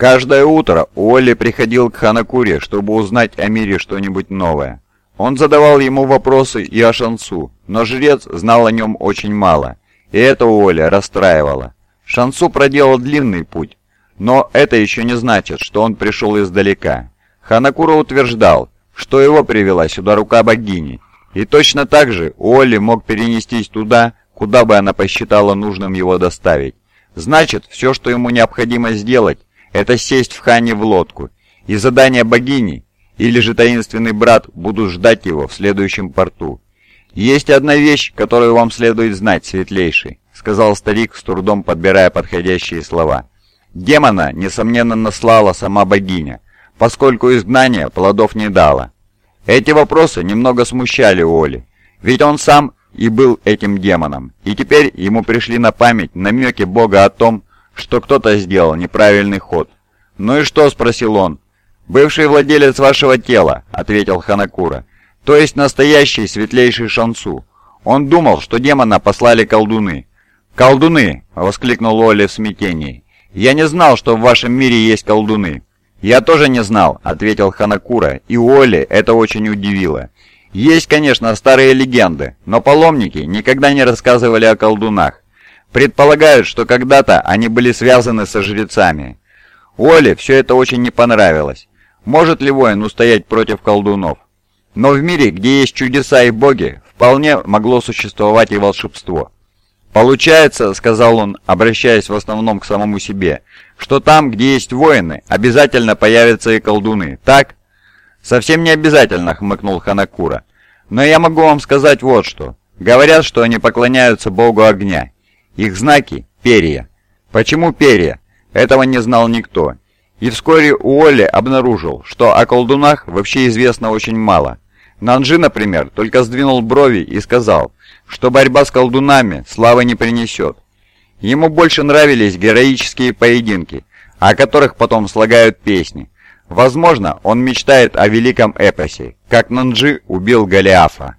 Каждое утро Уолли приходил к Ханакуре, чтобы узнать о мире что-нибудь новое. Он задавал ему вопросы и о Шансу, но жрец знал о нем очень мало, и это Уолли расстраивало. Шансу проделал длинный путь, но это еще не значит, что он пришел издалека. Ханакура утверждал, что его привела сюда рука богини, и точно так же Уолли мог перенестись туда, куда бы она посчитала нужным его доставить. Значит, все, что ему необходимо сделать, это сесть в Хане в лодку, и задание богини или же таинственный брат будут ждать его в следующем порту. «Есть одна вещь, которую вам следует знать, светлейший», — сказал старик, с трудом подбирая подходящие слова. «Демона, несомненно, наслала сама богиня, поскольку изгнание плодов не дало». Эти вопросы немного смущали Оли, ведь он сам и был этим демоном, и теперь ему пришли на память намеки Бога о том, что кто-то сделал неправильный ход. «Ну и что?» – спросил он. «Бывший владелец вашего тела», – ответил Ханакура. «То есть настоящий светлейший Шансу. Он думал, что демона послали колдуны». «Колдуны!» – воскликнул Оли в смятении. «Я не знал, что в вашем мире есть колдуны». «Я тоже не знал», — ответил Ханакура, и Уолли это очень удивило. «Есть, конечно, старые легенды, но паломники никогда не рассказывали о колдунах. Предполагают, что когда-то они были связаны со жрецами. Оле все это очень не понравилось. Может ли воин устоять против колдунов? Но в мире, где есть чудеса и боги, вполне могло существовать и волшебство. «Получается, — сказал он, обращаясь в основном к самому себе, — что там, где есть воины, обязательно появятся и колдуны, так?» «Совсем не обязательно», — хмыкнул Ханакура. «Но я могу вам сказать вот что. Говорят, что они поклоняются богу огня, их знаки – перья. Почему перья? Этого не знал никто. И вскоре Уолли обнаружил, что о колдунах вообще известно очень мало. Нанжи, например, только сдвинул брови и сказал, что борьба с колдунами славы не принесет. Ему больше нравились героические поединки, о которых потом слагают песни. Возможно, он мечтает о великом эпосе, как Нанджи убил Голиафа.